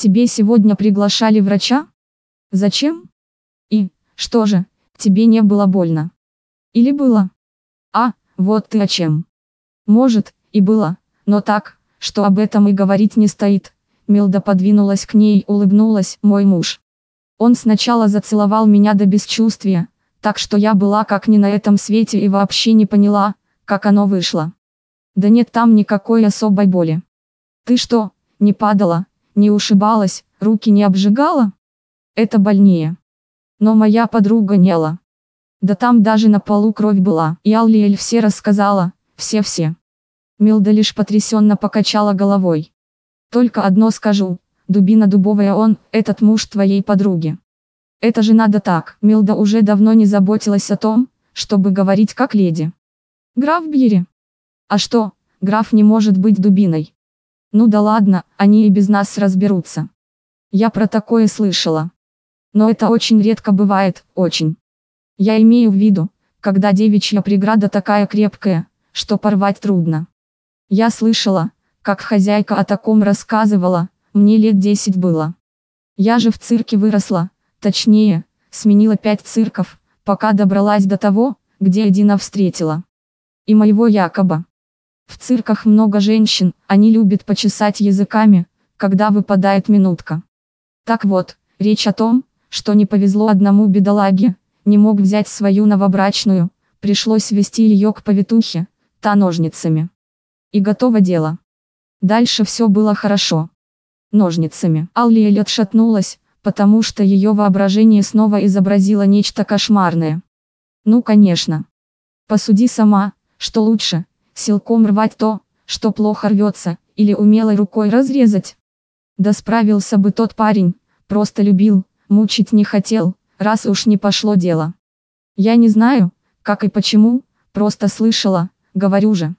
тебе сегодня приглашали врача? Зачем? И, что же, тебе не было больно? Или было? А, вот ты о чем. Может, и было, но так, что об этом и говорить не стоит. Милда подвинулась к ней, улыбнулась, мой муж. Он сначала зацеловал меня до бесчувствия, так что я была как не на этом свете и вообще не поняла, как оно вышло. Да нет там никакой особой боли. Ты что, не падала, не ушибалась, руки не обжигала? Это больнее. Но моя подруга нела. Да там даже на полу кровь была. И Аллиэль все рассказала, все-все. Милда лишь потрясенно покачала головой. Только одно скажу, дубина дубовая он, этот муж твоей подруги. Это же надо так. Милда уже давно не заботилась о том, чтобы говорить как леди. Граф Бири. А что, граф не может быть дубиной? Ну да ладно, они и без нас разберутся. Я про такое слышала. Но это очень редко бывает, очень. Я имею в виду, когда девичья преграда такая крепкая, что порвать трудно. Я слышала, как хозяйка о таком рассказывала, мне лет 10 было. Я же в цирке выросла, точнее, сменила пять цирков, пока добралась до того, где Эдина встретила. И моего якобы. В цирках много женщин, они любят почесать языками, когда выпадает минутка. Так вот, речь о том, что не повезло одному бедолаге, не мог взять свою новобрачную, пришлось вести ее к повитухе, та ножницами. И готово дело. Дальше все было хорошо. Ножницами. Аллиэль отшатнулась, потому что ее воображение снова изобразило нечто кошмарное. Ну конечно. Посуди сама, что лучше, силком рвать то, что плохо рвется, или умелой рукой разрезать. Да справился бы тот парень, просто любил, мучить не хотел, раз уж не пошло дело. Я не знаю, как и почему, просто слышала, говорю же.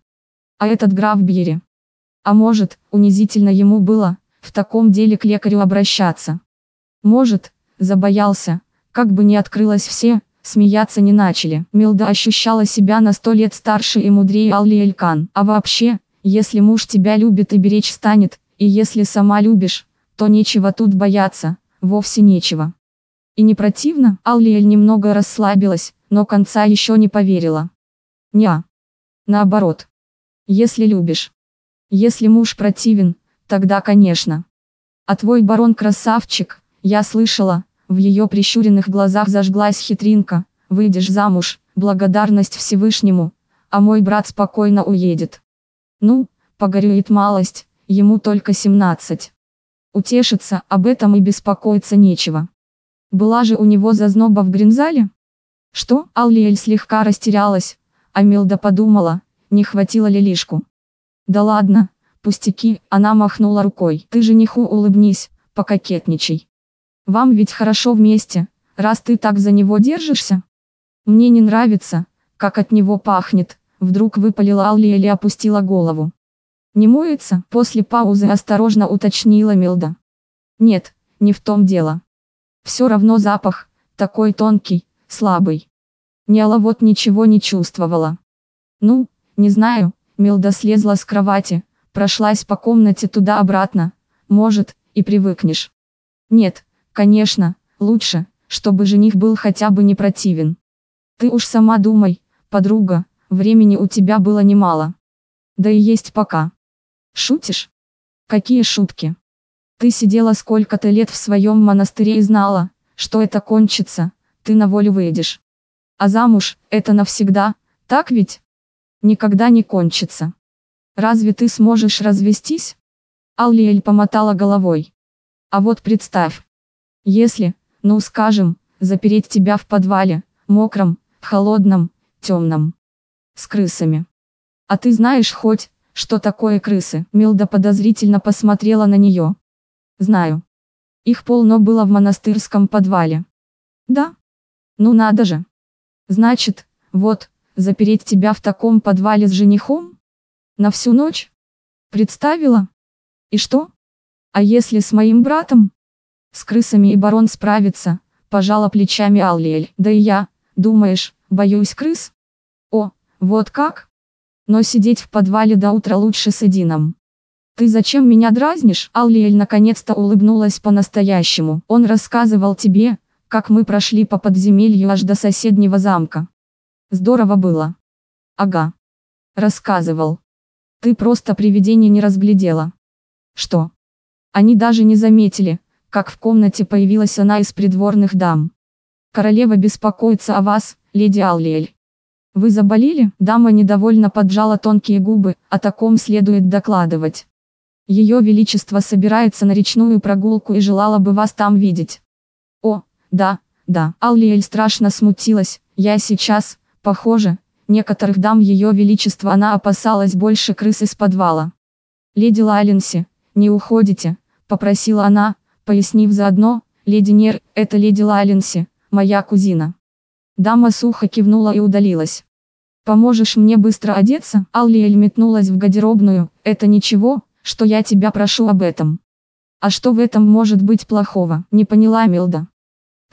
А этот граф Бьери. А может, унизительно ему было, в таком деле к лекарю обращаться. Может, забоялся, как бы не открылось все, смеяться не начали. Милда ощущала себя на сто лет старше и мудрее Алли Элькан. А вообще, если муж тебя любит и беречь станет, и если сама любишь, то нечего тут бояться, вовсе нечего. И не противно, Аллиэль немного расслабилась, но конца еще не поверила. Ня. Наоборот. Если любишь. Если муж противен, тогда конечно. А твой барон красавчик, я слышала, в ее прищуренных глазах зажглась хитринка, выйдешь замуж, благодарность Всевышнему, а мой брат спокойно уедет. Ну, погорюет малость, ему только 17. Утешиться, об этом и беспокоиться нечего. Была же у него зазноба в Гринзале? Что? Аллиэль слегка растерялась, а Милда подумала, не хватило ли лишку. Да ладно, пустяки, она махнула рукой. Ты жениху улыбнись, пококетничай. Вам ведь хорошо вместе, раз ты так за него держишься. Мне не нравится, как от него пахнет, вдруг выпалила Аллиэль и опустила голову. Не моется? После паузы осторожно уточнила Милда. Нет, не в том дело. Все равно запах, такой тонкий, слабый. Няла вот ничего не чувствовала. Ну, не знаю, Милда слезла с кровати, прошлась по комнате туда-обратно, может, и привыкнешь. Нет, конечно, лучше, чтобы жених был хотя бы не противен. Ты уж сама думай, подруга, времени у тебя было немало. Да и есть пока. Шутишь? Какие шутки? Ты сидела сколько-то лет в своем монастыре и знала, что это кончится, ты на волю выйдешь. А замуж, это навсегда, так ведь? Никогда не кончится. Разве ты сможешь развестись? Аллиэль помотала головой. А вот представь. Если, ну скажем, запереть тебя в подвале, мокром, холодном, темном. С крысами. А ты знаешь хоть, что такое крысы? Милда подозрительно посмотрела на нее. Знаю. Их полно было в монастырском подвале. Да? Ну надо же. Значит, вот, запереть тебя в таком подвале с женихом? На всю ночь? Представила? И что? А если с моим братом? С крысами и барон справится, пожала плечами Аллиэль. Да и я, думаешь, боюсь крыс? О, вот как? Но сидеть в подвале до утра лучше с Эдином. Ты зачем меня дразнишь? Аллиэль наконец-то улыбнулась по-настоящему. Он рассказывал тебе, как мы прошли по подземелью аж до соседнего замка. Здорово было. Ага. Рассказывал. Ты просто привидение не разглядела. Что? Они даже не заметили, как в комнате появилась она из придворных дам. Королева беспокоится о вас, леди Аллиэль. Вы заболели? Дама недовольно поджала тонкие губы, о таком следует докладывать. Ее Величество собирается на речную прогулку и желала бы вас там видеть. О, да, да. Аллиэль страшно смутилась, я сейчас, похоже, некоторых дам Ее Величества она опасалась больше крыс из подвала. Леди Лайленси, не уходите, попросила она, пояснив заодно, леди Нер, это леди Лайленси, моя кузина. Дама сухо кивнула и удалилась. «Поможешь мне быстро одеться?» Аллиэль метнулась в гардеробную. «Это ничего, что я тебя прошу об этом». «А что в этом может быть плохого?» Не поняла Милда.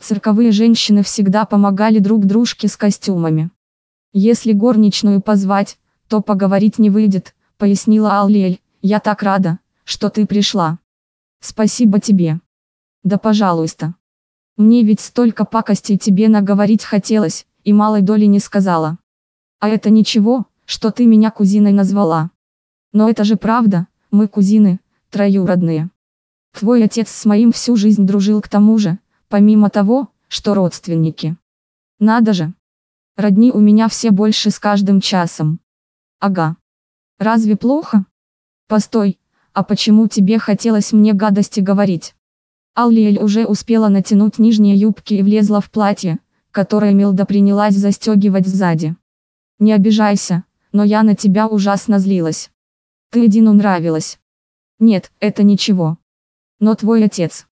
Цирковые женщины всегда помогали друг дружке с костюмами. «Если горничную позвать, то поговорить не выйдет», пояснила Аллиэль. «Я так рада, что ты пришла. Спасибо тебе». «Да пожалуйста». Мне ведь столько пакостей тебе наговорить хотелось, и малой доли не сказала. А это ничего, что ты меня кузиной назвала. Но это же правда, мы кузины, троюродные. Твой отец с моим всю жизнь дружил к тому же, помимо того, что родственники. Надо же. Родни у меня все больше с каждым часом. Ага. Разве плохо? Постой, а почему тебе хотелось мне гадости говорить? Аллиэль уже успела натянуть нижние юбки и влезла в платье, которое Милда принялась застегивать сзади. «Не обижайся, но я на тебя ужасно злилась. Ты Эдину нравилась. Нет, это ничего. Но твой отец.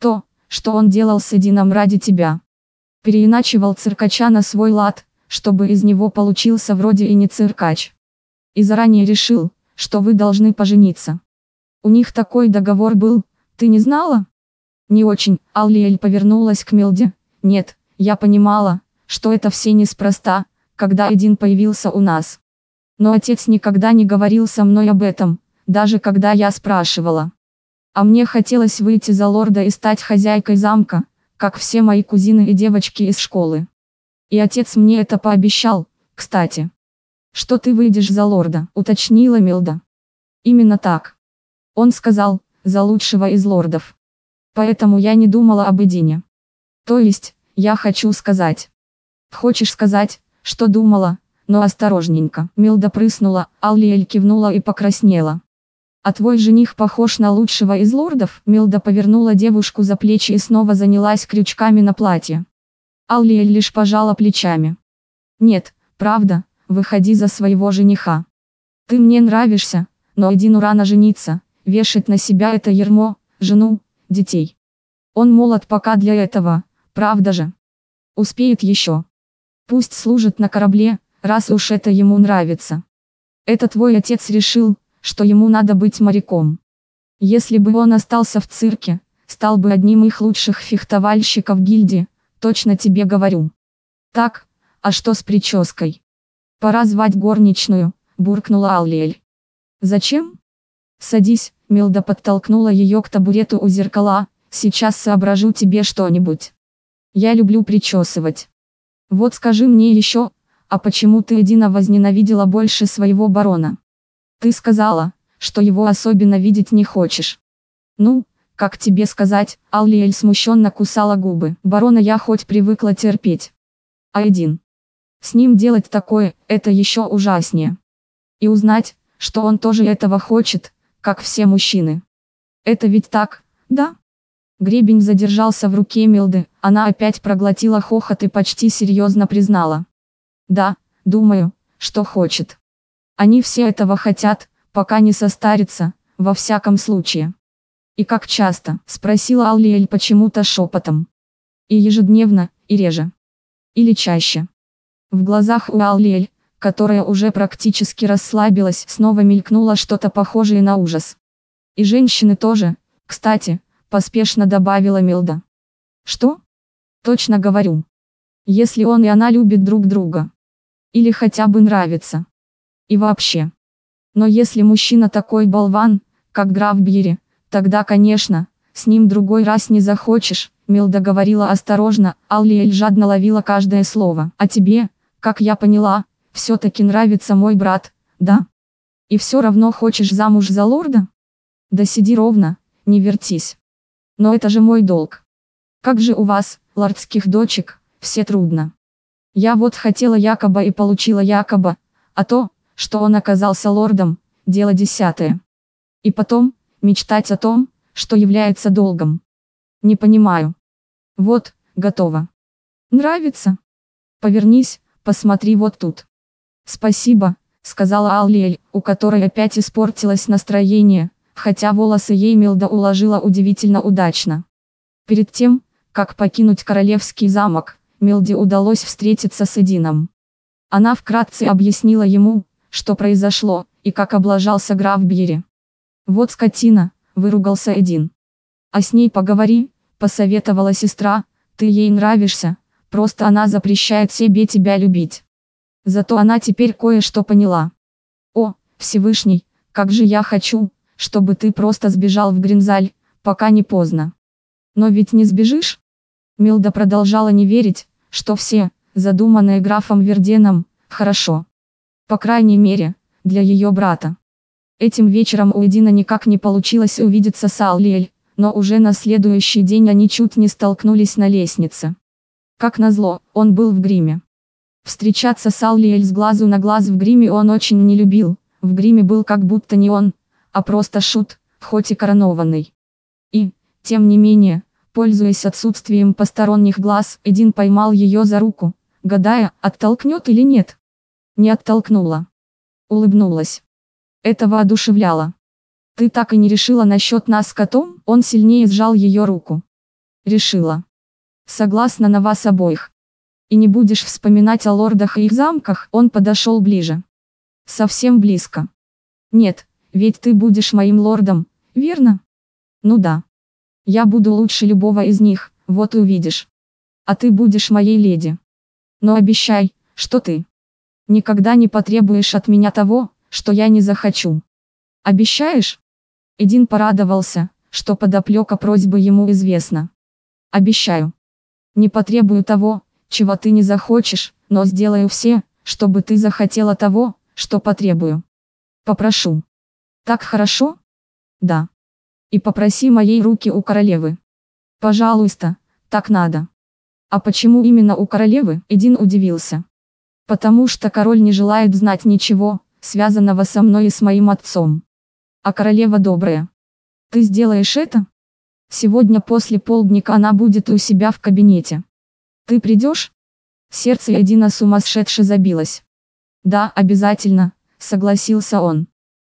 То, что он делал с Эдином ради тебя. Переиначивал циркача на свой лад, чтобы из него получился вроде и не циркач. И заранее решил, что вы должны пожениться. У них такой договор был, ты не знала? Не очень, Аллиэль повернулась к Милде. Нет, я понимала, что это все неспроста, когда один появился у нас. Но отец никогда не говорил со мной об этом, даже когда я спрашивала. А мне хотелось выйти за лорда и стать хозяйкой замка, как все мои кузины и девочки из школы. И отец мне это пообещал, кстати. Что ты выйдешь за лорда, уточнила Милда. Именно так. Он сказал, за лучшего из лордов. Поэтому я не думала об Эдине. То есть, я хочу сказать. Хочешь сказать, что думала, но осторожненько. Милда прыснула, Аллиэль кивнула и покраснела. А твой жених похож на лучшего из лордов? Милда повернула девушку за плечи и снова занялась крючками на платье. Аллиэль лишь пожала плечами. Нет, правда, выходи за своего жениха. Ты мне нравишься, но Эдину рано жениться, вешать на себя это ермо, жену, детей. Он молод пока для этого, правда же? Успеет еще. Пусть служит на корабле, раз уж это ему нравится. Это твой отец решил, что ему надо быть моряком. Если бы он остался в цирке, стал бы одним из лучших фехтовальщиков гильдии, точно тебе говорю. Так, а что с прической? Пора звать горничную, буркнула Аллиэль. Зачем? Садись, Милда подтолкнула ее к табурету у зеркала, сейчас соображу тебе что-нибудь. Я люблю причесывать. Вот скажи мне еще, а почему ты Эдина возненавидела больше своего барона? Ты сказала, что его особенно видеть не хочешь. Ну, как тебе сказать, Аллиэль смущенно кусала губы. Барона я хоть привыкла терпеть. А Эдин? С ним делать такое, это еще ужаснее. И узнать, что он тоже этого хочет, как все мужчины. Это ведь так, да? Гребень задержался в руке Милды, она опять проглотила хохот и почти серьезно признала. Да, думаю, что хочет. Они все этого хотят, пока не состарится, во всяком случае. И как часто, спросила Аллиэль почему-то шепотом. И ежедневно, и реже. Или чаще. В глазах у Аллиэль, которая уже практически расслабилась, снова мелькнуло что-то похожее на ужас. И женщины тоже, кстати, поспешно добавила Милда. Что? Точно говорю. Если он и она любят друг друга. Или хотя бы нравится. И вообще. Но если мужчина такой болван, как граф Бьери, тогда, конечно, с ним другой раз не захочешь, Милда говорила осторожно, Аллиэль жадно ловила каждое слово. А тебе, как я поняла, все-таки нравится мой брат, да? И все равно хочешь замуж за лорда? Да сиди ровно, не вертись. Но это же мой долг. Как же у вас, лордских дочек, все трудно. Я вот хотела якобы и получила якобы, а то, что он оказался лордом, дело десятое. И потом, мечтать о том, что является долгом. Не понимаю. Вот, готово. Нравится? Повернись, посмотри вот тут. Спасибо, сказала Аллиэль, у которой опять испортилось настроение, хотя волосы ей Милда уложила удивительно удачно. Перед тем, как покинуть королевский замок, Милде удалось встретиться с Эдином. Она вкратце объяснила ему, что произошло, и как облажался граф Бьери. «Вот скотина», – выругался Эдин. «А с ней поговори», – посоветовала сестра, – «ты ей нравишься, просто она запрещает себе тебя любить». Зато она теперь кое-что поняла. «О, Всевышний, как же я хочу, чтобы ты просто сбежал в Гринзаль, пока не поздно». «Но ведь не сбежишь?» Милда продолжала не верить, что все, задуманные графом Верденом, хорошо. По крайней мере, для ее брата. Этим вечером у Эдина никак не получилось увидеться с Аллиэль, но уже на следующий день они чуть не столкнулись на лестнице. Как назло, он был в гриме. Встречаться с Аллиэль с глазу на глаз в гриме он очень не любил, в гриме был как будто не он, а просто шут, хоть и коронованный. И, тем не менее, пользуясь отсутствием посторонних глаз, Эдин поймал ее за руку, гадая, оттолкнет или нет. Не оттолкнула. Улыбнулась. Это воодушевляло. Ты так и не решила насчет нас котом? Он сильнее сжал ее руку. Решила. Согласна на вас обоих. И не будешь вспоминать о лордах и их замках? Он подошел ближе. Совсем близко. Нет, ведь ты будешь моим лордом, верно? Ну да. Я буду лучше любого из них, вот увидишь. А ты будешь моей леди. Но обещай, что ты никогда не потребуешь от меня того, что я не захочу. Обещаешь? Эдин порадовался, что подоплека просьбы ему известна. Обещаю. Не потребую того, чего ты не захочешь, но сделаю все, чтобы ты захотела того, что потребую. Попрошу. Так хорошо? Да и попроси моей руки у королевы. Пожалуйста, так надо. А почему именно у королевы? Эдин удивился. Потому что король не желает знать ничего, связанного со мной и с моим отцом. А королева добрая. Ты сделаешь это? Сегодня после полдника она будет у себя в кабинете. Ты придешь? Сердце Эдина сумасшедше забилось. Да, обязательно, согласился он.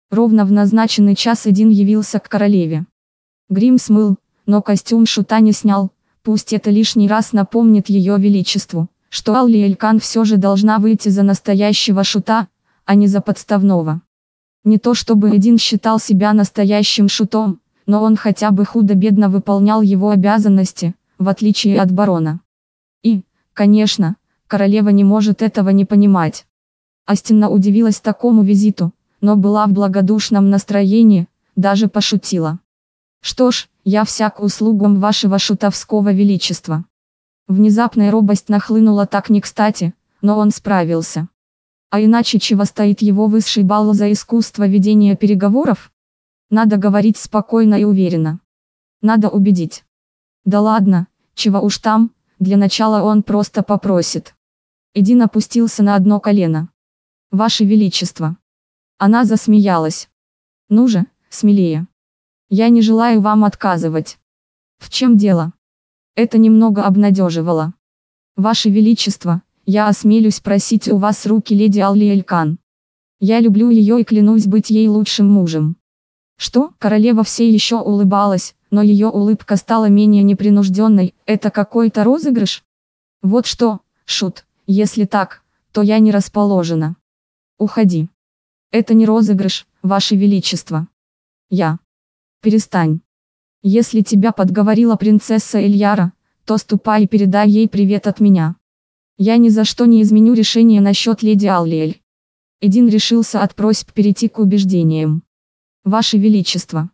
Ровно в назначенный час Эдин явился к королеве. Грим смыл, но костюм шута не снял, пусть это лишний раз напомнит ее величеству, что Алли Элькан все же должна выйти за настоящего шута, а не за подставного. Не то чтобы Эдин считал себя настоящим шутом, но он хотя бы худо-бедно выполнял его обязанности, в отличие от барона. Конечно, королева не может этого не понимать. Астина удивилась такому визиту, но была в благодушном настроении, даже пошутила. Что ж, я всяк услугам вашего шутовского величества. Внезапная робость нахлынула так не кстати, но он справился. А иначе чего стоит его высший балл за искусство ведения переговоров? Надо говорить спокойно и уверенно. Надо убедить. Да ладно, чего уж там, для начала он просто попросит. Эдин опустился на одно колено. Ваше Величество. Она засмеялась. Ну же, смелее. Я не желаю вам отказывать. В чем дело? Это немного обнадеживало. Ваше Величество, я осмелюсь просить у вас руки леди Алли Элькан. Я люблю ее и клянусь быть ей лучшим мужем. Что? Королева все еще улыбалась, но ее улыбка стала менее непринужденной. Это какой-то розыгрыш? Вот что, шут, если так, то я не расположена. Уходи. Это не розыгрыш, Ваше Величество. Я. Перестань. Если тебя подговорила принцесса Эльяра, то ступай и передай ей привет от меня. Я ни за что не изменю решение насчет леди Аллиэль. Эдин решился от просьб перейти к убеждениям. Ваше Величество.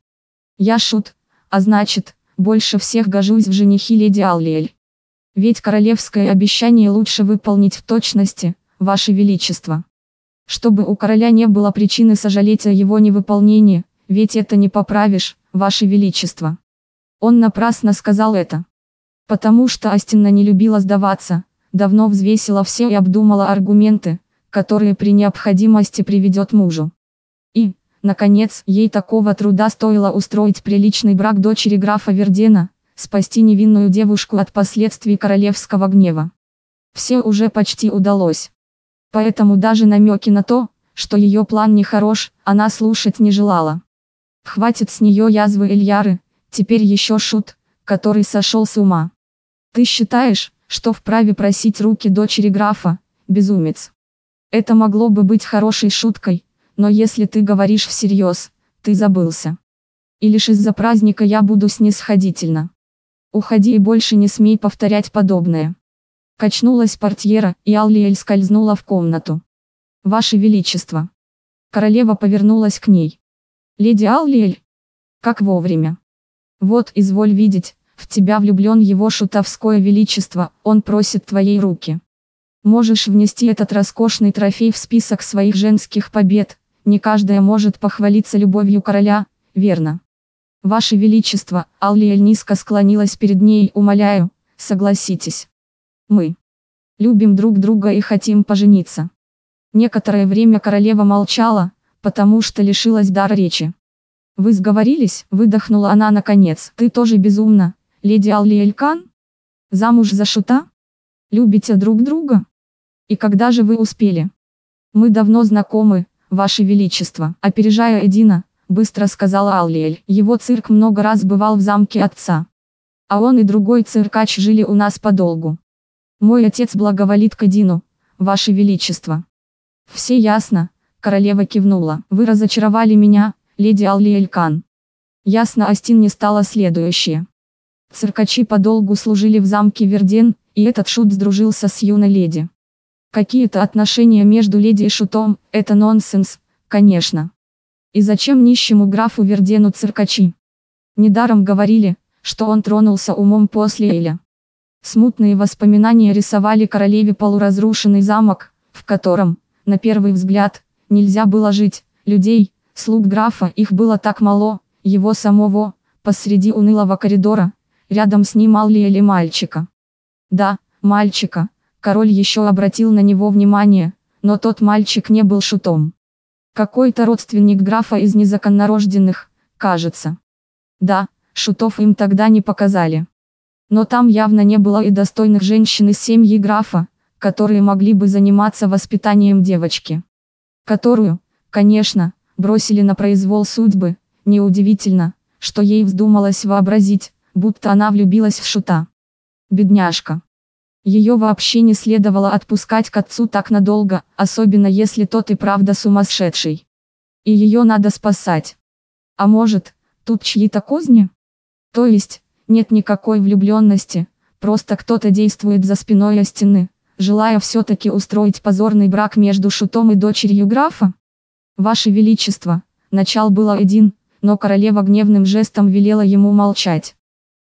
Я шут, а значит, больше всех гожусь в женихи леди Аллиэль. Ведь королевское обещание лучше выполнить в точности, Ваше Величество. Чтобы у короля не было причины сожалеть о его невыполнении, ведь это не поправишь, Ваше Величество. Он напрасно сказал это. Потому что Астина не любила сдаваться, давно взвесила все и обдумала аргументы, которые при необходимости приведет мужу. Наконец, ей такого труда стоило устроить приличный брак дочери графа Вердена, спасти невинную девушку от последствий королевского гнева. Все уже почти удалось. Поэтому даже намеки на то, что ее план нехорош, она слушать не желала. Хватит с нее язвы Ильяры, теперь еще шут, который сошел с ума. Ты считаешь, что вправе просить руки дочери графа, безумец? Это могло бы быть хорошей шуткой, но если ты говоришь всерьез, ты забылся. И лишь из-за праздника я буду снисходительно. Уходи и больше не смей повторять подобное. Качнулась портьера, и Аллиэль скользнула в комнату. Ваше Величество. Королева повернулась к ней. Леди Аллиэль. Как вовремя. Вот, изволь видеть, в тебя влюблен его шутовское величество, он просит твоей руки. Можешь внести этот роскошный трофей в список своих женских побед, не каждая может похвалиться любовью короля, верно? Ваше Величество, Аллиэль низко склонилась перед ней, умоляю, согласитесь. Мы любим друг друга и хотим пожениться. Некоторое время королева молчала, потому что лишилась дара речи. Вы сговорились, выдохнула она наконец. Ты тоже безумна, леди Аллиэль Кан? Замуж за шута? Любите друг друга? И когда же вы успели? Мы давно знакомы, ваше величество. Опережая Эдина, быстро сказала Аллиэль. Его цирк много раз бывал в замке отца. А он и другой циркач жили у нас подолгу. Мой отец благоволит к Эдину, ваше величество. Все ясно, королева кивнула. Вы разочаровали меня, леди Аллиэль Кан. Ясно Астин не стала следующее. Циркачи подолгу служили в замке Верден, и этот шут сдружился с юной леди. Какие-то отношения между леди и шутом, это нонсенс, конечно. И зачем нищему графу Вердену циркачи? Недаром говорили, что он тронулся умом после Эля. Смутные воспоминания рисовали королеве полуразрушенный замок, в котором, на первый взгляд, нельзя было жить, людей, слуг графа, их было так мало, его самого, посреди унылого коридора, рядом с ним Алли или мальчика. Да, мальчика, король еще обратил на него внимание, но тот мальчик не был шутом. Какой-то родственник графа из незаконнорожденных, кажется. Да, шутов им тогда не показали. Но там явно не было и достойных женщин из семьи графа, которые могли бы заниматься воспитанием девочки. Которую, конечно, бросили на произвол судьбы, неудивительно, что ей вздумалось вообразить, будто она влюбилась в шута. Бедняжка. Ее вообще не следовало отпускать к отцу так надолго, особенно если тот и правда сумасшедший. И ее надо спасать. А может, тут чьи-то козни? То есть, нет никакой влюбленности, просто кто-то действует за спиной о стены, желая все-таки устроить позорный брак между шутом и дочерью графа? Ваше Величество, начал было один, но королева гневным жестом велела ему молчать.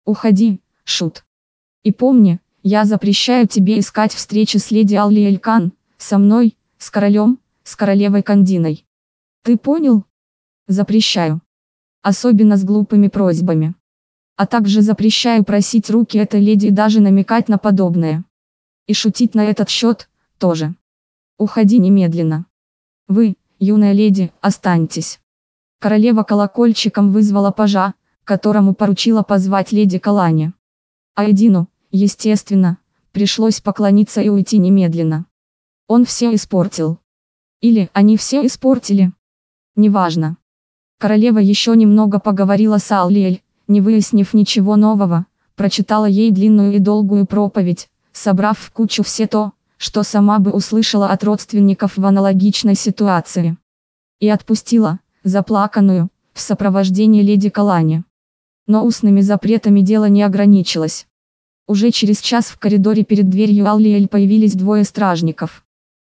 Уходи, шут. И помни, я запрещаю тебе искать встречи с леди Алли Элькан, со мной, с королем, с королевой Кандиной. Ты понял? Запрещаю. Особенно с глупыми просьбами. А также запрещаю просить руки этой леди и даже намекать на подобное. И шутить на этот счет, тоже. Уходи немедленно. Вы, юная леди, останьтесь. Королева колокольчиком вызвала пажа, которому поручила позвать леди Калани. А Эдину, естественно, пришлось поклониться и уйти немедленно. Он все испортил. Или они все испортили. Неважно. Королева еще немного поговорила с Аллиэль, не выяснив ничего нового, прочитала ей длинную и долгую проповедь, собрав в кучу все то, что сама бы услышала от родственников в аналогичной ситуации. И отпустила, заплаканную, в сопровождении леди Калани. Но устными запретами дело не ограничилось. Уже через час в коридоре перед дверью Аллиэль появились двое стражников.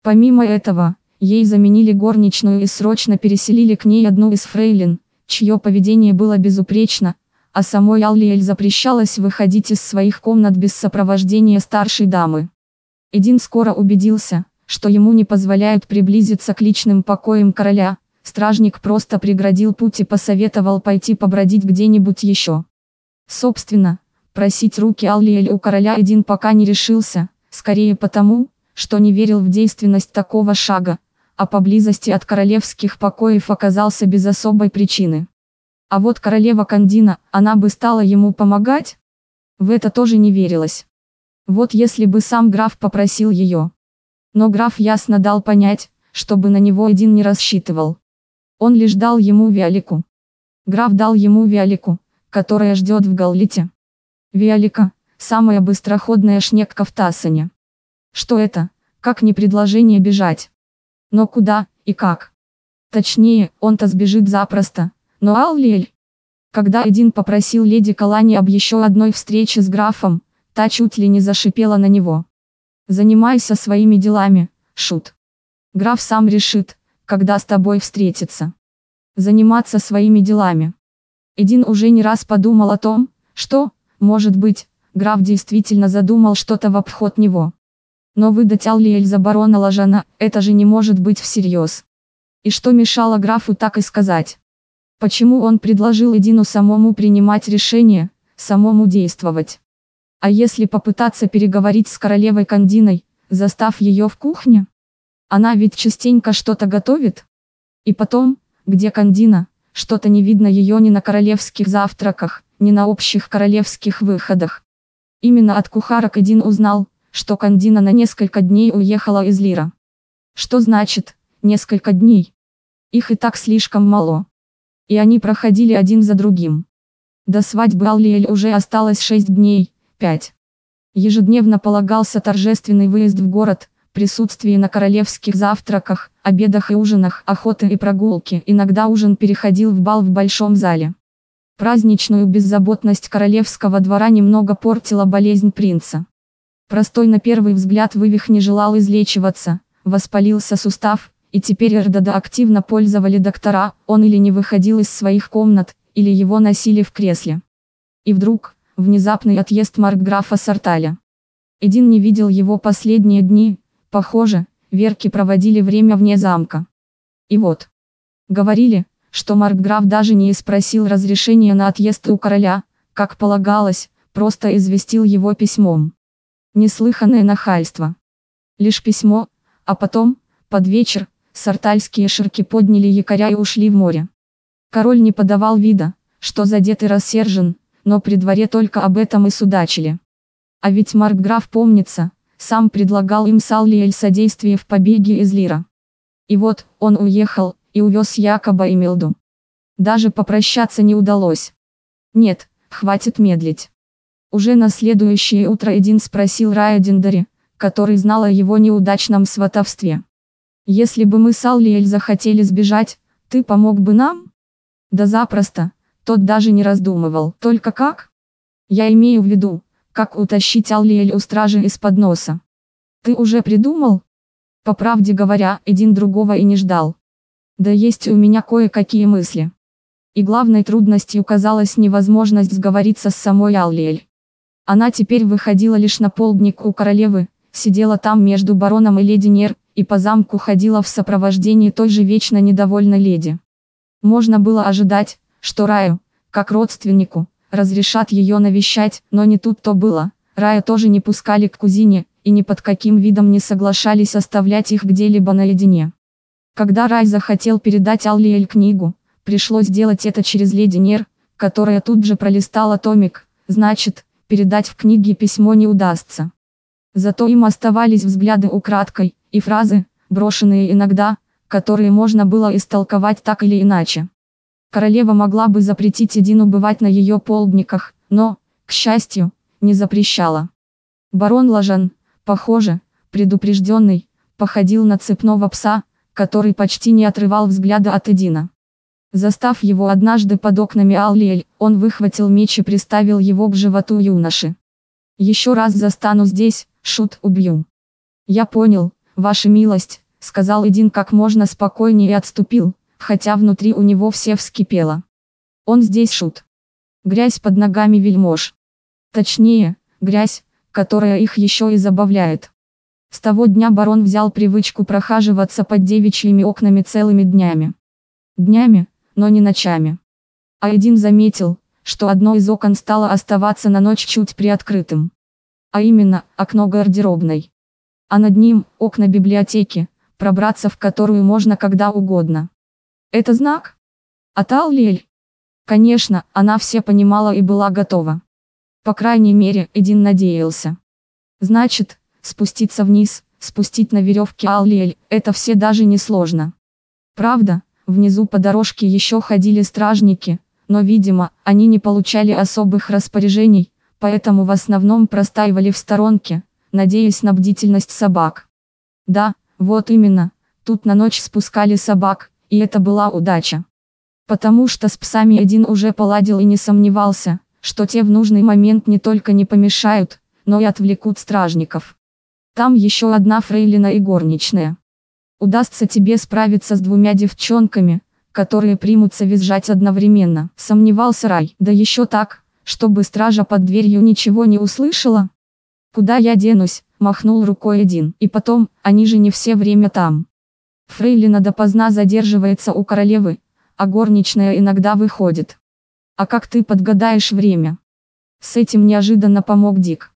Помимо этого, ей заменили горничную и срочно переселили к ней одну из фрейлин, чье поведение было безупречно, а самой Аллиэль запрещалось выходить из своих комнат без сопровождения старшей дамы. Эдин скоро убедился, что ему не позволяют приблизиться к личным покоям короля, стражник просто преградил путь и посоветовал пойти побродить где-нибудь еще. Собственно, просить руки Аллиэль у короля Эдин пока не решился, скорее потому, что не верил в действенность такого шага, а поблизости от королевских покоев оказался без особой причины. А вот королева Кандина, она бы стала ему помогать? В это тоже не верилось. Вот если бы сам граф попросил ее. Но граф ясно дал понять, чтобы на него один не рассчитывал. Он лишь дал ему Виолику. Граф дал ему Виолику, которая ждет в Галлите. Виолика – самая быстроходная шнекка в Тассане. Что это, как не предложение бежать? Но куда и как? Точнее, он-то сбежит запросто, но Аллиэль? Когда один попросил леди Калани об еще одной встрече с графом, та чуть ли не зашипела на него. Занимайся своими делами, шут. Граф сам решит, когда с тобой встретиться. Заниматься своими делами. Эдин уже не раз подумал о том, что, может быть, граф действительно задумал что-то в обход него. Но выдать Аллиэль за барона Лажана, это же не может быть всерьез. И что мешало графу так и сказать? Почему он предложил Эдину самому принимать решение, самому действовать? А если попытаться переговорить с королевой Кандиной, застав ее в кухне? Она ведь частенько что-то готовит. И потом, где Кандина, что-то не видно ее ни на королевских завтраках, ни на общих королевских выходах. Именно от кухарок Эдин узнал, что Кандина на несколько дней уехала из Лира. Что значит, несколько дней? Их и так слишком мало и они проходили один за другим. До свадьбы Аллиэль уже осталось 6 дней, 5. Ежедневно полагался торжественный выезд в город, присутствие на королевских завтраках, обедах и ужинах, охоты и прогулки, иногда ужин переходил в бал в большом зале. Праздничную беззаботность королевского двора немного портила болезнь принца. Простой на первый взгляд вывих не желал излечиваться, воспалился сустав, и теперь Эрдода активно пользовали доктора, он или не выходил из своих комнат, или его носили в кресле. И вдруг, внезапный отъезд маркграфа Сарталя. Эдин не видел его последние дни, похоже, верки проводили время вне замка. И вот. Говорили, что маркграф даже не спросил разрешения на отъезд у короля, как полагалось, просто известил его письмом. Неслыханное нахальство. Лишь письмо, а потом, под вечер, Сартальские ширки подняли якоря и ушли в море. Король не подавал вида, что задет и рассержен, но при дворе только об этом и судачили. А ведь Маркграф помнится, сам предлагал им Саллиэль содействие в побеге из Лира. И вот, он уехал, и увез и Милду. Даже попрощаться не удалось. Нет, хватит медлить. Уже на следующее утро Эдин спросил Рая Диндари, который знал о его неудачном сватовстве. Если бы мы с Аллиэль захотели сбежать, ты помог бы нам? Да запросто, тот даже не раздумывал. Только как? Я имею в виду, как утащить Аллиэль у стражи из-под носа. Ты уже придумал? По правде говоря, один другого и не ждал. Да есть у меня кое-какие мысли. И главной трудностью казалась невозможность сговориться с самой Аллиэль. Она теперь выходила лишь на полдник у королевы, сидела там между бароном и леди Нер, и по замку ходила в сопровождении той же вечно недовольной леди. Можно было ожидать, что Раю, как родственнику, разрешат ее навещать, но не тут-то было. Рая тоже не пускали к кузине, и ни под каким видом не соглашались оставлять их где-либо наедине. Когда Рай захотел передать Аллиэль книгу, пришлось делать это через леди Нер, которая тут же пролистала томик, значит, передать в книге письмо не удастся. Зато им оставались взгляды украдкой, и фразы, брошенные иногда, которые можно было истолковать так или иначе. Королева могла бы запретить Эдину бывать на ее полдниках, но, к счастью, не запрещала. Барон Лажан, похоже, предупрежденный, походил на цепного пса, который почти не отрывал взгляда от Эдина. Застав его однажды под окнами Аллиэль, он выхватил меч и приставил его к животу юноши. «Еще раз застану здесь, шут, убью». «Я понял, «Ваша милость», — сказал Эдин как можно спокойнее и отступил, хотя внутри у него все вскипело. Он здесь шут. Грязь под ногами вельмож. Точнее, грязь, которая их еще и забавляет. С того дня барон взял привычку прохаживаться под девичьими окнами целыми днями. Днями, но не ночами. А один заметил, что одно из окон стало оставаться на ночь чуть приоткрытым. А именно, окно гардеробной. А над ним, окна библиотеки, пробраться в которую можно когда угодно. Это знак? Аталлиэль? Конечно, она все понимала и была готова. По крайней мере, Эдин надеялся. Значит, спуститься вниз, спустить на веревке Аллиэль, это все даже не сложно. Правда, внизу по дорожке еще ходили стражники, но видимо, они не получали особых распоряжений, поэтому в основном простаивали в сторонке, надеясь на бдительность собак. Да, вот именно, тут на ночь спускали собак, и это была удача. Потому что с псами один уже поладил и не сомневался, что те в нужный момент не только не помешают, но и отвлекут стражников. Там еще одна фрейлина и горничная. Удастся тебе справиться с двумя девчонками, которые примутся визжать одновременно, сомневался Рай. Да еще так, чтобы стража под дверью ничего не услышала. Куда я денусь, махнул рукой один. И потом, они же не все время там. Фрейлина допоздна задерживается у королевы, а горничная иногда выходит. А как ты подгадаешь время? С этим неожиданно помог Дик.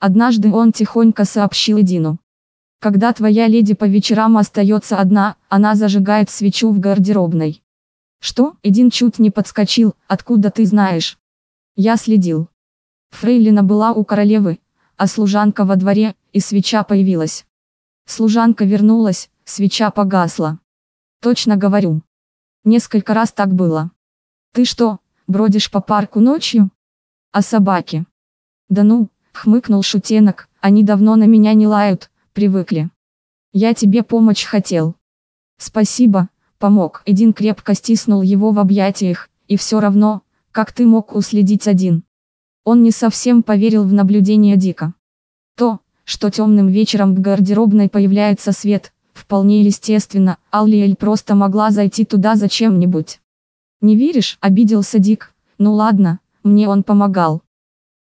Однажды он тихонько сообщил Дину. Когда твоя леди по вечерам остается одна, она зажигает свечу в гардеробной. Что? Эдин чуть не подскочил, откуда ты знаешь? Я следил. Фрейлина была у королевы, а служанка во дворе, и свеча появилась. Служанка вернулась, свеча погасла. Точно говорю. Несколько раз так было. Ты что, бродишь по парку ночью? А собаки? Да ну, хмыкнул шутенок, они давно на меня не лают, привыкли. Я тебе помочь хотел. Спасибо, помог. Эдин крепко стиснул его в объятиях, и все равно, как ты мог уследить один. Он не совсем поверил в наблюдение Дика. То, что темным вечером к гардеробной появляется свет, Вполне естественно, Аллиэль просто могла зайти туда за чем-нибудь. Не веришь, обиделся Дик, ну ладно, мне он помогал.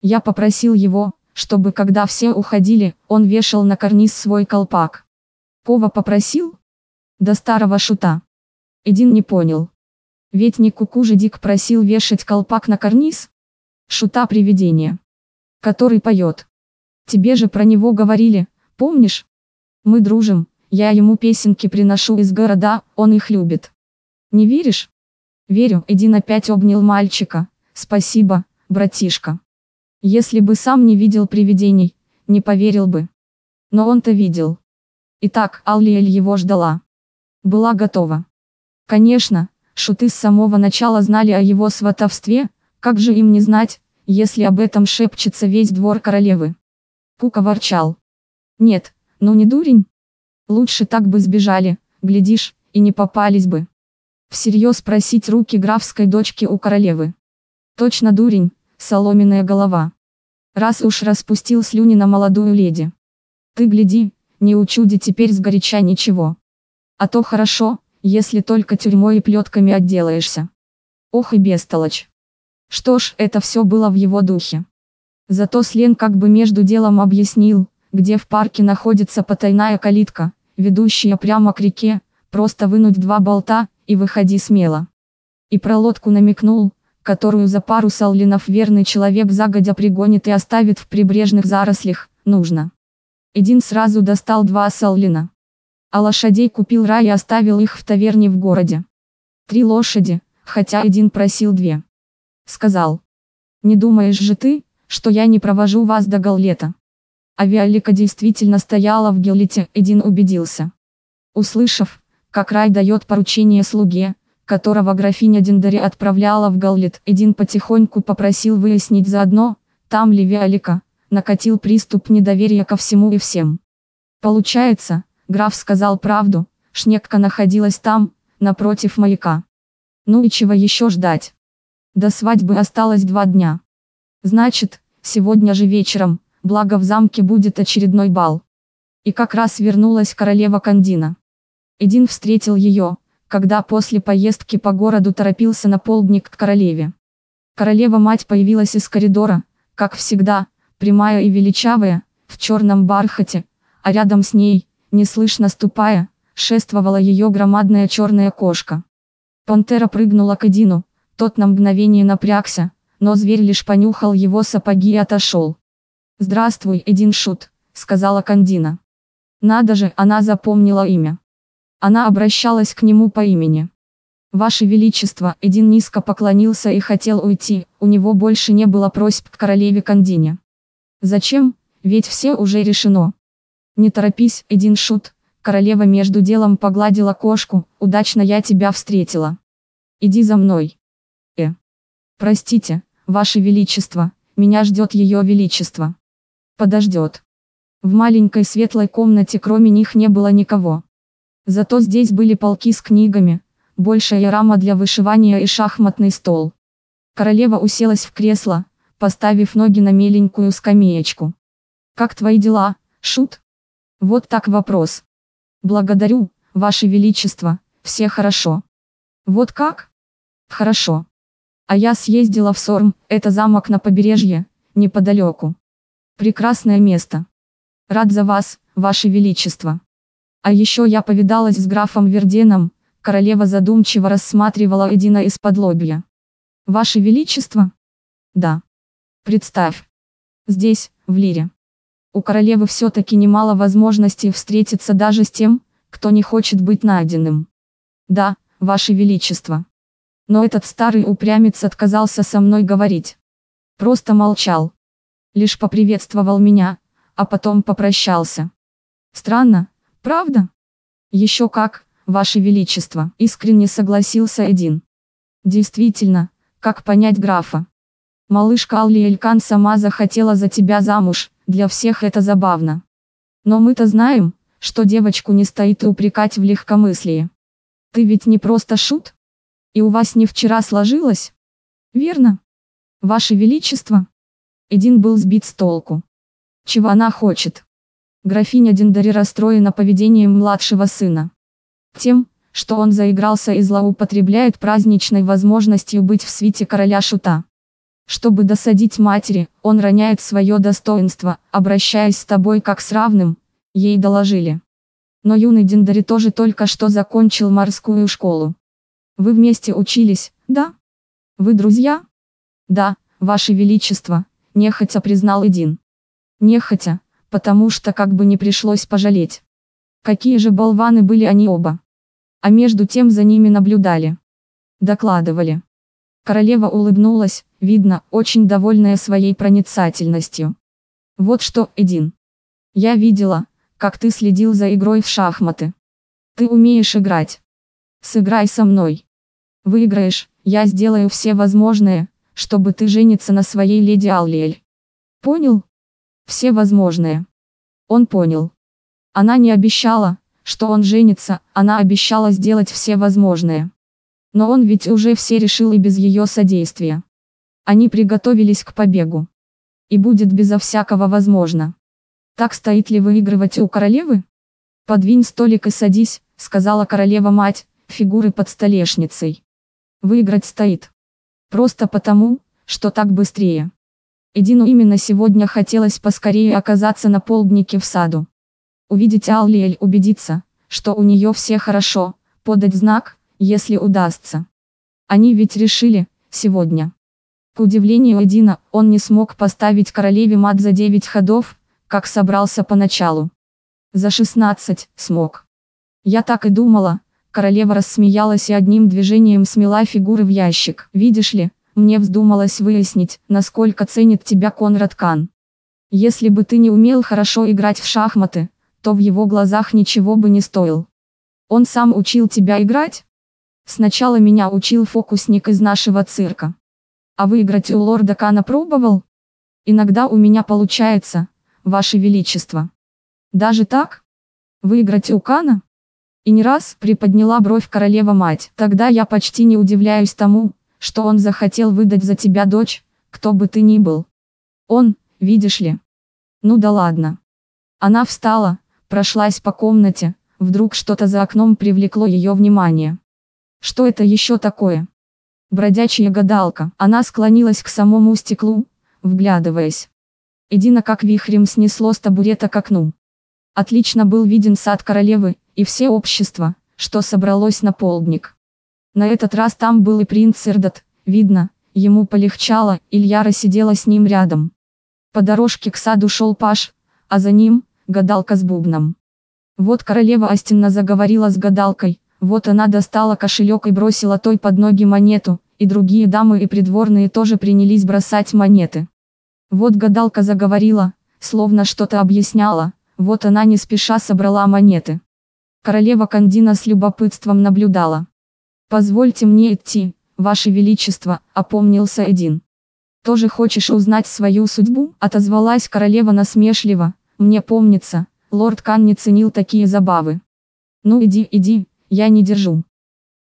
Я попросил его, чтобы когда все уходили, он вешал на карниз свой колпак. Кова попросил? До старого шута. Эдин не понял. Ведь не куку же Дик просил вешать колпак на карниз? Шута привидение. Который поет. Тебе же про него говорили, помнишь? Мы дружим, я ему песенки приношу из города, он их любит. Не веришь? Верю, Эдин опять обнял мальчика. Спасибо, братишка. Если бы сам не видел привидений, не поверил бы. Но он-то видел. Итак, Аллиэль его ждала. Была готова. Конечно, шуты с самого начала знали о его сватовстве, как же им не знать, если об этом шепчется весь двор королевы. Кука ворчал. Нет, ну не дурень. Лучше так бы сбежали, глядишь, и не попались бы. Всерьез просить руки графской дочки у королевы. Точно дурень, соломенная голова. Раз уж распустил слюни на молодую леди. Ты гляди, не учуди теперь сгоряча ничего. А то хорошо, если только тюрьмой и плетками отделаешься. Ох и бестолочь. Что ж, это все было в его духе. Зато Слен как бы между делом объяснил, где в парке находится потайная калитка, ведущая прямо к реке, просто вынуть два болта, и выходи смело. И про лодку намекнул, которую за пару саллинов верный человек загодя пригонит и оставит в прибрежных зарослях, нужно. Эдин сразу достал два саллина. А лошадей купил Рай и оставил их в таверне в городе. Три лошади, хотя Эдин просил две. Сказал. Не думаешь же ты, что я не провожу вас до Галлета? Авиалика действительно стояла в Гелите, Эдин убедился. Услышав, как Рай дает поручение слуге, которого графиня Диндари отправляла в Галлет, Эдин потихоньку попросил выяснить заодно, там ли Виолика, накатил приступ недоверия ко всему и всем. Получается, граф сказал правду, Шнекка находилась там, напротив маяка. Ну и чего еще ждать? До свадьбы осталось два дня. Значит, сегодня же вечером, благо в замке будет очередной бал. И как раз вернулась королева Кандина. Эдин встретил ее, когда после поездки по городу торопился на полдник к королеве. Королева-мать появилась из коридора, как всегда, прямая и величавая, в черном бархате, а рядом с ней, неслышно ступая, шествовала ее громадная черная кошка. Пантера прыгнула к Эдину, тот на мгновение напрягся, но зверь лишь понюхал его сапоги и отошел. «Здравствуй, Эдин Шут», — сказала Кандина. Надо же, она запомнила имя. Она обращалась к нему по имени. «Ваше Величество», Эдин низко поклонился и хотел уйти, у него больше не было просьб к королеве Кандине. «Зачем? Ведь все уже решено». «Не торопись, Эдин Шут», королева между делом погладила кошку, «удачно я тебя встретила. Иди за мной». «Э». «Простите, Ваше Величество, меня ждет Ее Величество». «Подождет». В маленькой светлой комнате кроме них не было никого. Зато здесь были полки с книгами, большая рама для вышивания и шахматный стол. Королева уселась в кресло, поставив ноги на меленькую скамеечку. «Как твои дела, Шут?» Вот так вопрос. «Благодарю, Ваше Величество, все хорошо». «Вот как?» «Хорошо. А я съездила в Сорм, это замок на побережье, неподалеку. Прекрасное место. Рад за вас, Ваше Величество». А еще я повидалась с графом Верденом, королева задумчиво рассматривала Эдина из-под лобья. Ваше Величество? Да. Представь. Здесь, в Лире. У королевы все-таки немало возможностей встретиться даже с тем, кто не хочет быть найденным. Да, Ваше Величество. Но этот старый упрямец отказался со мной говорить. Просто молчал. Лишь поприветствовал меня, а потом попрощался. Странно, Правда? Еще как, Ваше Величество, искренне согласился один. Действительно, как понять графа? Малышка Алли Элькан сама захотела за тебя замуж, для всех это забавно. Но мы-то знаем, что девочку не стоит упрекать в легкомыслии. Ты ведь не просто шут? И у вас не вчера сложилось? Верно? Ваше Величество? Эдин был сбит с толку. Чего она хочет? Графиня Дендари расстроена поведением младшего сына. Тем, что он заигрался и злоупотребляет праздничной возможностью быть в свите короля Шута. Чтобы досадить матери, он роняет свое достоинство, обращаясь с тобой как с равным, ей доложили. Но юный Дендари тоже только что закончил морскую школу. Вы вместе учились, да? Вы друзья? Да, ваше величество, нехотя признал Эдин. Нехотя, потому что как бы не пришлось пожалеть. Какие же болваны были они оба. А между тем за ними наблюдали. Докладывали. Королева улыбнулась, видно, очень довольная своей проницательностью. Вот что, Эдин. Я видела, как ты следил за игрой в шахматы. Ты умеешь играть. Сыграй со мной. Выиграешь, я сделаю все возможное, чтобы ты жениться на своей леди Аллиэль. Понял? Все возможные. Он понял. Она не обещала, что он женится, она обещала сделать все возможное. Но он ведь уже все решил и без ее содействия. Они приготовились к побегу. И будет безо всякого возможно. Так стоит ли выигрывать у королевы? Подвинь столик и садись, сказала королева-мать, фигуры под столешницей. Выиграть стоит. Просто потому, что так быстрее. Эдину именно сегодня хотелось поскорее оказаться на полднике в саду. Увидеть Аллиэль убедиться, что у нее все хорошо, подать знак, если удастся. Они ведь решили, сегодня. К удивлению Эдина, он не смог поставить королеве мат за 9 ходов, как собрался поначалу. За 16 смог. Я так и думала, королева рассмеялась и одним движением смела фигуры в ящик. Видишь ли, мне вздумалось выяснить, насколько ценит тебя Конрад Кан. Если бы ты не умел хорошо играть в шахматы, то в его глазах ничего бы не стоил. Он сам учил тебя играть? Сначала меня учил фокусник из нашего цирка. А выиграть у лорда Кана пробовал? Иногда у меня получается, ваше величество. Даже так? Выиграть у Кана? И не раз приподняла бровь королева-мать. Тогда я почти не удивляюсь тому, что он захотел выдать за тебя дочь, кто бы ты ни был. Он, видишь ли. Ну да ладно. Она встала, прошлась по комнате, вдруг что-то за окном привлекло ее внимание. Что это еще такое? Бродячая гадалка. Она склонилась к самому стеклу, вглядываясь. Эдина как вихрем снесло с табурета к окну. Отлично был виден сад королевы, и все общество, что собралось на полдник. На этот раз там был и принц Эрдот, видно, ему полегчало, Ильяра сидела с ним рядом. По дорожке к саду шел Паш, а за ним, гадалка с бубном. Вот королева Астинна заговорила с гадалкой, вот она достала кошелек и бросила той под ноги монету, и другие дамы и придворные тоже принялись бросать монеты. Вот гадалка заговорила, словно что-то объясняла, вот она не спеша собрала монеты. Королева Кандина с любопытством наблюдала. «Позвольте мне идти, Ваше Величество», — опомнился один. «Тоже хочешь узнать свою судьбу?» — отозвалась королева насмешливо. «Мне помнится, лорд Кан не ценил такие забавы. Ну иди, иди, я не держу».